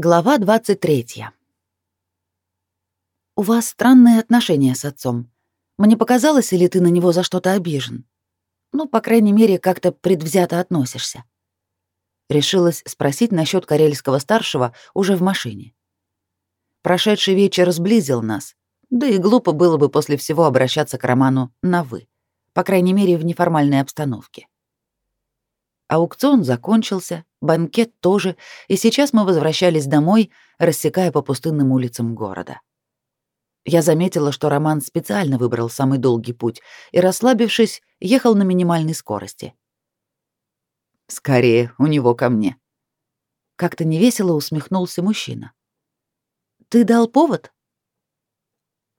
Глава 23. У вас странные отношения с отцом. Мне показалось, или ты на него за что-то обижен? Ну, по крайней мере, как-то предвзято относишься. Решилась спросить насчет карельского старшего уже в машине. Прошедший вечер сблизил нас, да и глупо было бы после всего обращаться к Роману на «вы», по крайней мере, в неформальной обстановке. Аукцион закончился, банкет тоже, и сейчас мы возвращались домой, рассекая по пустынным улицам города. Я заметила, что Роман специально выбрал самый долгий путь и, расслабившись, ехал на минимальной скорости. «Скорее, у него ко мне». Как-то невесело усмехнулся мужчина. «Ты дал повод?»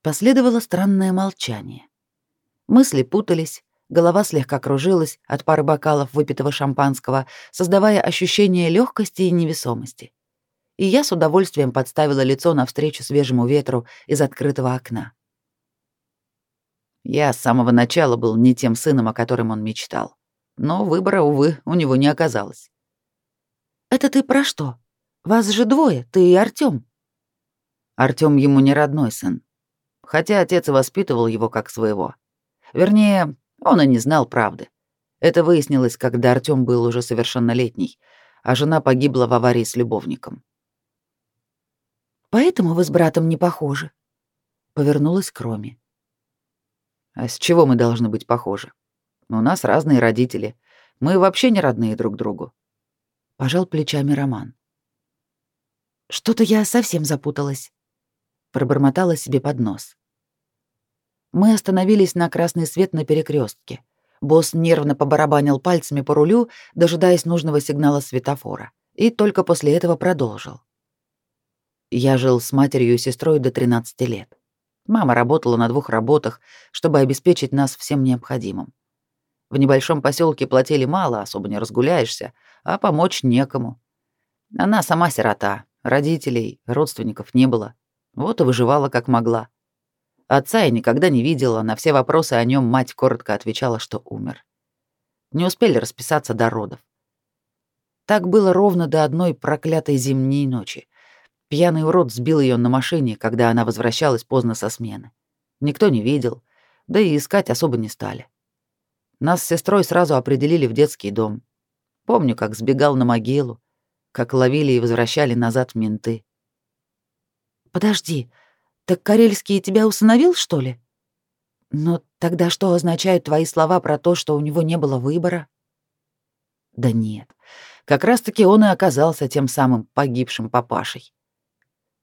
Последовало странное молчание. Мысли путались, Голова слегка кружилась от пары бокалов выпитого шампанского, создавая ощущение легкости и невесомости. И я с удовольствием подставила лицо навстречу свежему ветру из открытого окна. Я с самого начала был не тем сыном, о котором он мечтал. Но выбора, увы, у него не оказалось. «Это ты про что? Вас же двое, ты и Артём». Артём ему не родной сын. Хотя отец воспитывал его как своего. Вернее, он и не знал правды. Это выяснилось, когда Артём был уже совершеннолетний, а жена погибла в аварии с любовником. «Поэтому вы с братом не похожи?» Повернулась к Роме. «А с чего мы должны быть похожи? У нас разные родители. Мы вообще не родные друг другу». Пожал плечами Роман. «Что-то я совсем запуталась», — пробормотала себе под нос. Мы остановились на красный свет на перекрестке. Босс нервно побарабанил пальцами по рулю, дожидаясь нужного сигнала светофора, и только после этого продолжил. Я жил с матерью и сестрой до 13 лет. Мама работала на двух работах, чтобы обеспечить нас всем необходимым. В небольшом поселке платили мало, особо не разгуляешься, а помочь некому. Она сама сирота, родителей, родственников не было. Вот и выживала как могла. Отца я никогда не видела, на все вопросы о нем мать коротко отвечала, что умер. Не успели расписаться до родов. Так было ровно до одной проклятой зимней ночи. Пьяный урод сбил ее на машине, когда она возвращалась поздно со смены. Никто не видел, да и искать особо не стали. Нас с сестрой сразу определили в детский дом. Помню, как сбегал на могилу, как ловили и возвращали назад менты. «Подожди, так Карельский тебя усыновил, что ли? Но тогда что означают твои слова про то, что у него не было выбора? Да нет, как раз-таки он и оказался тем самым погибшим папашей.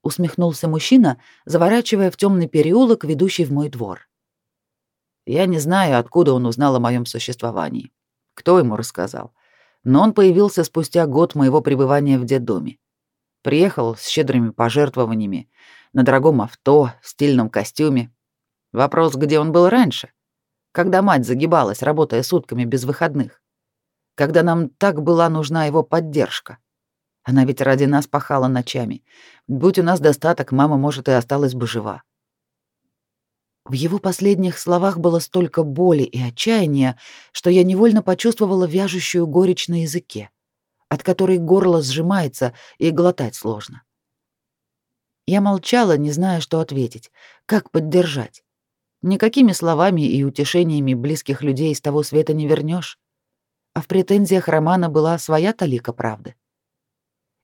Усмехнулся мужчина, заворачивая в темный переулок, ведущий в мой двор. Я не знаю, откуда он узнал о моем существовании. Кто ему рассказал? Но он появился спустя год моего пребывания в детдоме. Приехал с щедрыми пожертвованиями, на дорогом авто, в стильном костюме. Вопрос, где он был раньше? Когда мать загибалась, работая сутками без выходных? Когда нам так была нужна его поддержка? Она ведь ради нас пахала ночами. Будь у нас достаток, мама, может, и осталась бы жива. В его последних словах было столько боли и отчаяния, что я невольно почувствовала вяжущую горечь на языке, от которой горло сжимается и глотать сложно. Я молчала, не зная, что ответить, как поддержать. Никакими словами и утешениями близких людей из того света не вернешь. А в претензиях Романа была своя талика правды.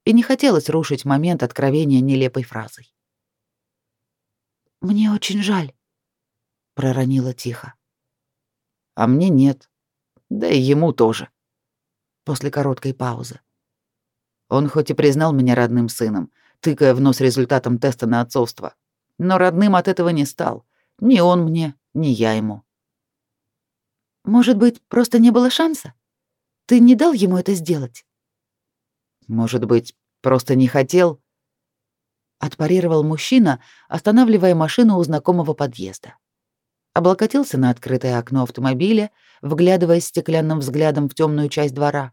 И не хотелось рушить момент откровения нелепой фразой. «Мне очень жаль», — проронила тихо. «А мне нет. Да и ему тоже». После короткой паузы. Он хоть и признал меня родным сыном, тыкая в нос результатом теста на отцовство. Но родным от этого не стал. Ни он мне, ни я ему. Может быть, просто не было шанса? Ты не дал ему это сделать? Может быть, просто не хотел? Отпарировал мужчина, останавливая машину у знакомого подъезда. Облокотился на открытое окно автомобиля, вглядываясь стеклянным взглядом в темную часть двора.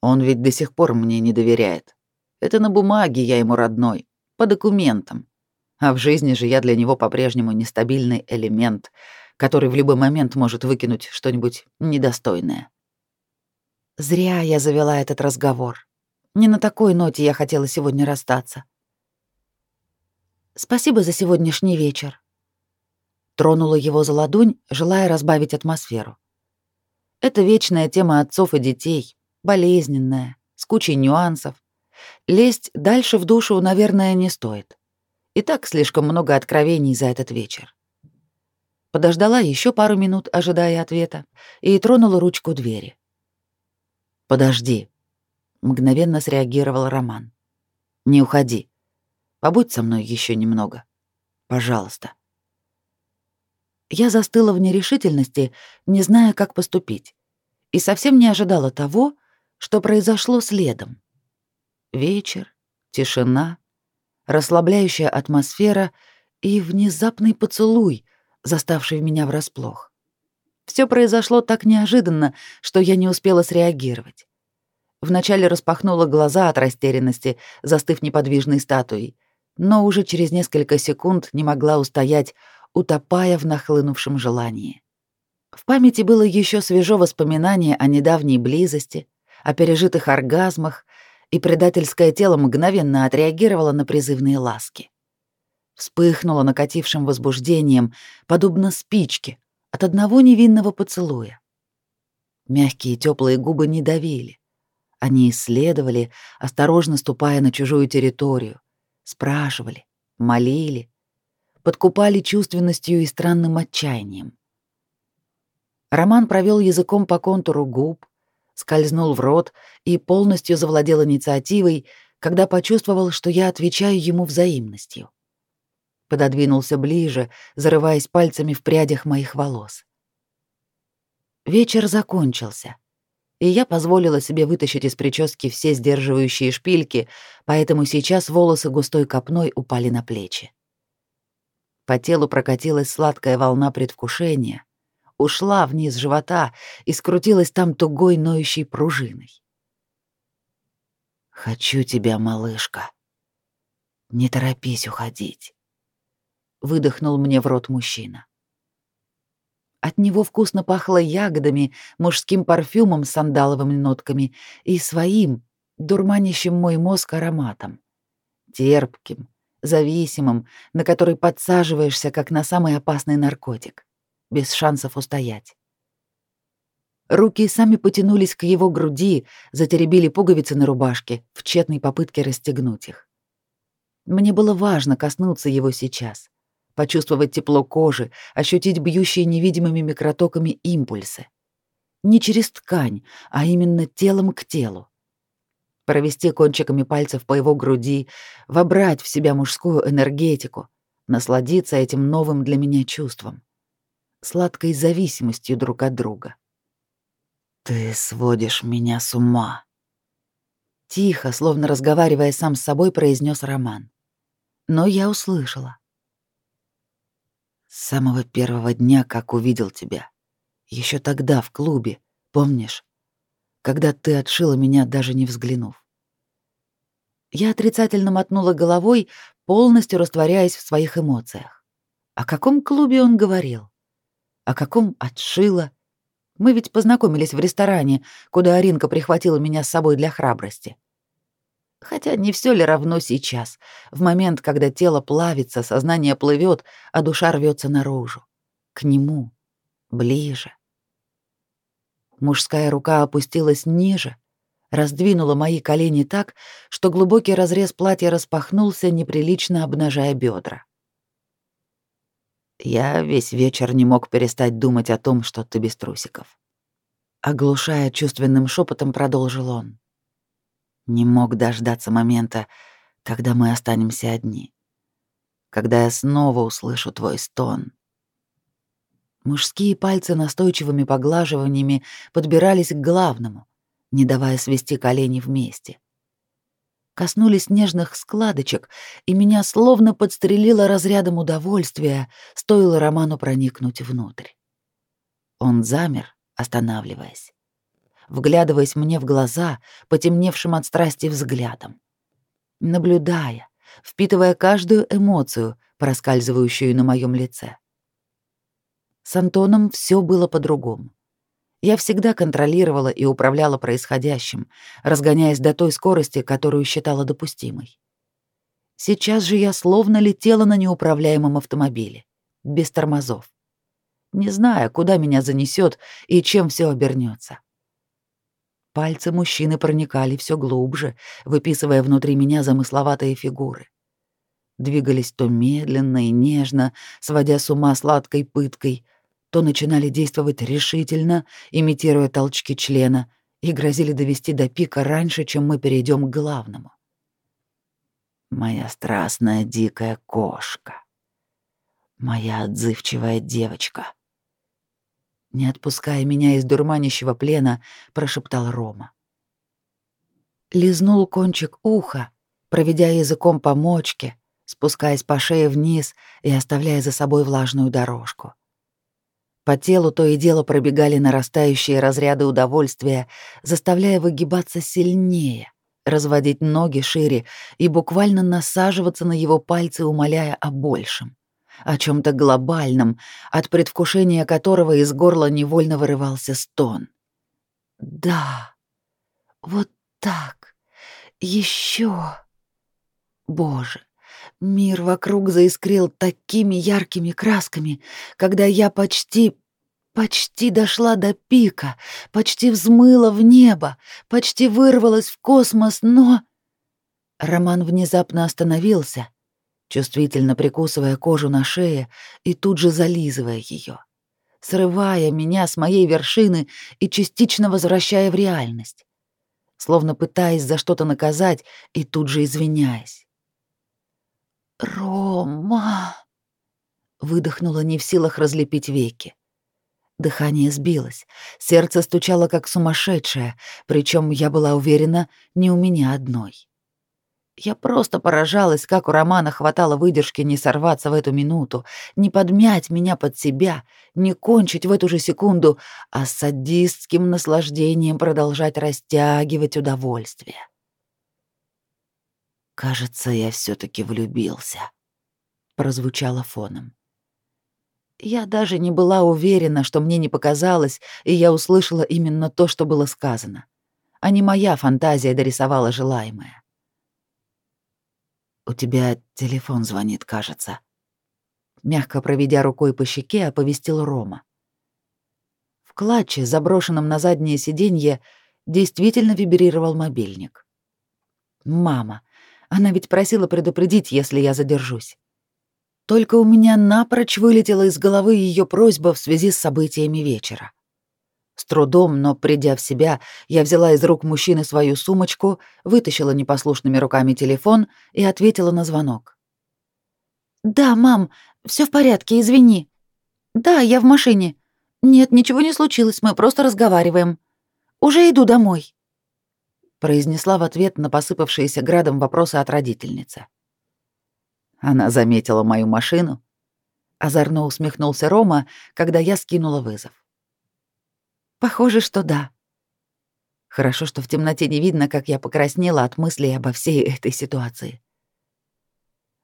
Он ведь до сих пор мне не доверяет. Это на бумаге я ему родной, по документам. А в жизни же я для него по-прежнему нестабильный элемент, который в любой момент может выкинуть что-нибудь недостойное. Зря я завела этот разговор. Не на такой ноте я хотела сегодня расстаться. Спасибо за сегодняшний вечер. Тронула его за ладонь, желая разбавить атмосферу. Это вечная тема отцов и детей, болезненная, с кучей нюансов. Лезть дальше в душу, наверное, не стоит. И так слишком много откровений за этот вечер. Подождала еще пару минут, ожидая ответа, и тронула ручку двери. «Подожди», — мгновенно среагировал Роман. «Не уходи. Побудь со мной еще немного. Пожалуйста». Я застыла в нерешительности, не зная, как поступить, и совсем не ожидала того, что произошло следом. Вечер, тишина, расслабляющая атмосфера и внезапный поцелуй, заставший меня врасплох. Все произошло так неожиданно, что я не успела среагировать. Вначале распахнула глаза от растерянности, застыв неподвижной статуей, но уже через несколько секунд не могла устоять, утопая в нахлынувшем желании. В памяти было еще свежо воспоминание о недавней близости, о пережитых оргазмах, и предательское тело мгновенно отреагировало на призывные ласки. Вспыхнуло накатившим возбуждением, подобно спичке, от одного невинного поцелуя. Мягкие теплые губы не давили. Они исследовали, осторожно ступая на чужую территорию, спрашивали, молили, подкупали чувственностью и странным отчаянием. Роман провел языком по контуру губ, скользнул в рот и полностью завладел инициативой, когда почувствовал, что я отвечаю ему взаимностью. Пододвинулся ближе, зарываясь пальцами в прядях моих волос. Вечер закончился, и я позволила себе вытащить из прически все сдерживающие шпильки, поэтому сейчас волосы густой копной упали на плечи. По телу прокатилась сладкая волна предвкушения, ушла вниз живота и скрутилась там тугой ноющей пружиной. «Хочу тебя, малышка. Не торопись уходить», — выдохнул мне в рот мужчина. От него вкусно пахло ягодами, мужским парфюмом с сандаловыми нотками и своим, дурманящим мой мозг ароматом. Терпким, зависимым, на который подсаживаешься, как на самый опасный наркотик, без шансов устоять. Руки сами потянулись к его груди, затеребили пуговицы на рубашке в тщетной попытке расстегнуть их. Мне было важно коснуться его сейчас, почувствовать тепло кожи, ощутить бьющие невидимыми микротоками импульсы. Не через ткань, а именно телом к телу провести кончиками пальцев по его груди, вобрать в себя мужскую энергетику, насладиться этим новым для меня чувством, сладкой зависимостью друг от друга. «Ты сводишь меня с ума», — тихо, словно разговаривая сам с собой, произнес Роман. Но я услышала. «С самого первого дня, как увидел тебя, еще тогда в клубе, помнишь?» когда ты отшила меня, даже не взглянув. Я отрицательно мотнула головой, полностью растворяясь в своих эмоциях. О каком клубе он говорил? О каком отшила? Мы ведь познакомились в ресторане, куда Аринка прихватила меня с собой для храбрости. Хотя не все ли равно сейчас, в момент, когда тело плавится, сознание плывет, а душа рвется наружу, к нему, ближе. Мужская рука опустилась ниже, раздвинула мои колени так, что глубокий разрез платья распахнулся, неприлично обнажая бедра. Я весь вечер не мог перестать думать о том, что ты без трусиков. Оглушая чувственным шепотом, продолжил он. Не мог дождаться момента, когда мы останемся одни. Когда я снова услышу твой стон, Мужские пальцы настойчивыми поглаживаниями подбирались к главному, не давая свести колени вместе. Коснулись нежных складочек, и меня словно подстрелило разрядом удовольствия, стоило Роману проникнуть внутрь. Он замер, останавливаясь, вглядываясь мне в глаза, потемневшим от страсти взглядом, наблюдая, впитывая каждую эмоцию, проскальзывающую на моем лице. С Антоном все было по-другому. Я всегда контролировала и управляла происходящим, разгоняясь до той скорости, которую считала допустимой. Сейчас же я словно летела на неуправляемом автомобиле, без тормозов, не зная, куда меня занесет и чем все обернется. Пальцы мужчины проникали все глубже, выписывая внутри меня замысловатые фигуры. Двигались то медленно и нежно, сводя с ума сладкой пыткой, то начинали действовать решительно, имитируя толчки члена, и грозили довести до пика раньше, чем мы перейдем к главному моя страстная дикая кошка, моя отзывчивая девочка. Не отпуская меня из дурманящего плена, прошептал Рома. Лизнул кончик уха, проведя языком по мочке, спускаясь по шее вниз и оставляя за собой влажную дорожку. По телу то и дело пробегали нарастающие разряды удовольствия, заставляя выгибаться сильнее — разводить ноги шире и буквально насаживаться на его пальцы, умоляя о большем, о чем то глобальном, от предвкушения которого из горла невольно вырывался стон. «Да, вот так, еще. Боже, мир вокруг заискрил такими яркими красками, когда я почти Почти дошла до пика, почти взмыла в небо, почти вырвалась в космос, но... Роман внезапно остановился, чувствительно прикусывая кожу на шее и тут же зализывая ее, срывая меня с моей вершины и частично возвращая в реальность, словно пытаясь за что-то наказать и тут же извиняясь. «Рома!» — выдохнула не в силах разлепить веки. Дыхание сбилось, сердце стучало как сумасшедшее, причем я была уверена, не у меня одной. Я просто поражалась, как у Романа хватало выдержки не сорваться в эту минуту, не подмять меня под себя, не кончить в эту же секунду, а с садистским наслаждением продолжать растягивать удовольствие. «Кажется, я все таки влюбился», — прозвучало фоном. Я даже не была уверена, что мне не показалось, и я услышала именно то, что было сказано. А не моя фантазия дорисовала желаемое. «У тебя телефон звонит, кажется». Мягко проведя рукой по щеке, оповестил Рома. В клатче, заброшенном на заднее сиденье, действительно вибрировал мобильник. «Мама, она ведь просила предупредить, если я задержусь». Только у меня напрочь вылетела из головы ее просьба в связи с событиями вечера. С трудом, но придя в себя, я взяла из рук мужчины свою сумочку, вытащила непослушными руками телефон и ответила на звонок. «Да, мам, все в порядке, извини. Да, я в машине. Нет, ничего не случилось, мы просто разговариваем. Уже иду домой», — произнесла в ответ на посыпавшиеся градом вопросы от родительницы. Она заметила мою машину. Озорно усмехнулся Рома, когда я скинула вызов. Похоже, что да. Хорошо, что в темноте не видно, как я покраснела от мыслей обо всей этой ситуации.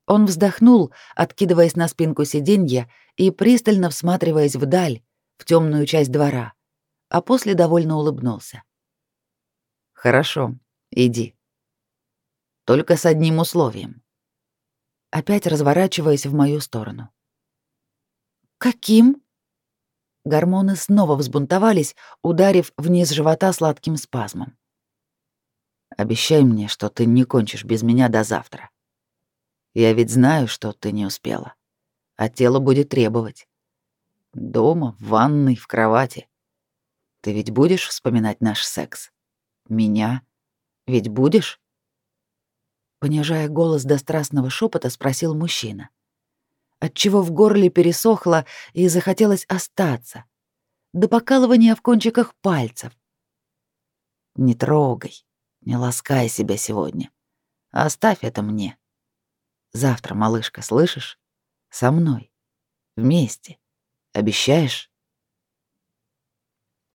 Он вздохнул, откидываясь на спинку сиденья и пристально всматриваясь вдаль, в темную часть двора, а после довольно улыбнулся. Хорошо, иди. Только с одним условием опять разворачиваясь в мою сторону. «Каким?» Гормоны снова взбунтовались, ударив вниз живота сладким спазмом. «Обещай мне, что ты не кончишь без меня до завтра. Я ведь знаю, что ты не успела, а тело будет требовать. Дома, в ванной, в кровати. Ты ведь будешь вспоминать наш секс? Меня? Ведь будешь?» понижая голос до страстного шепота, спросил мужчина. Отчего в горле пересохло и захотелось остаться. До покалывания в кончиках пальцев. Не трогай, не ласкай себя сегодня. Оставь это мне. Завтра, малышка, слышишь? Со мной. Вместе. Обещаешь?